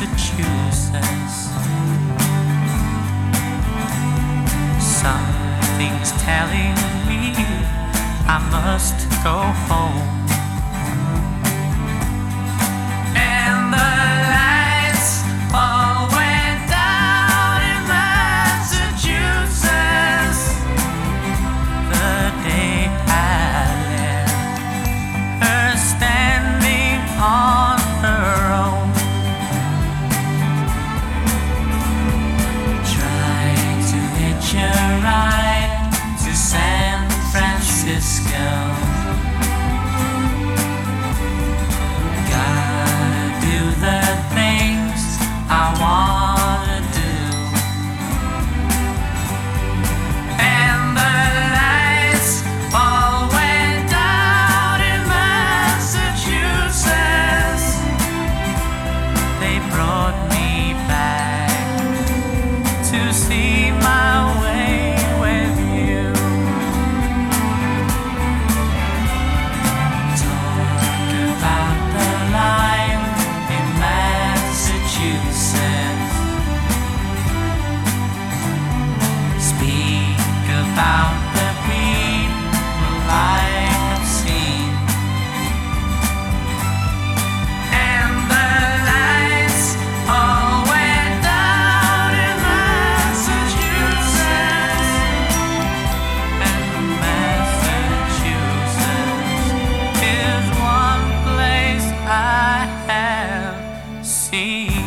Massachusetts. Something's telling me I must go home. to see. see.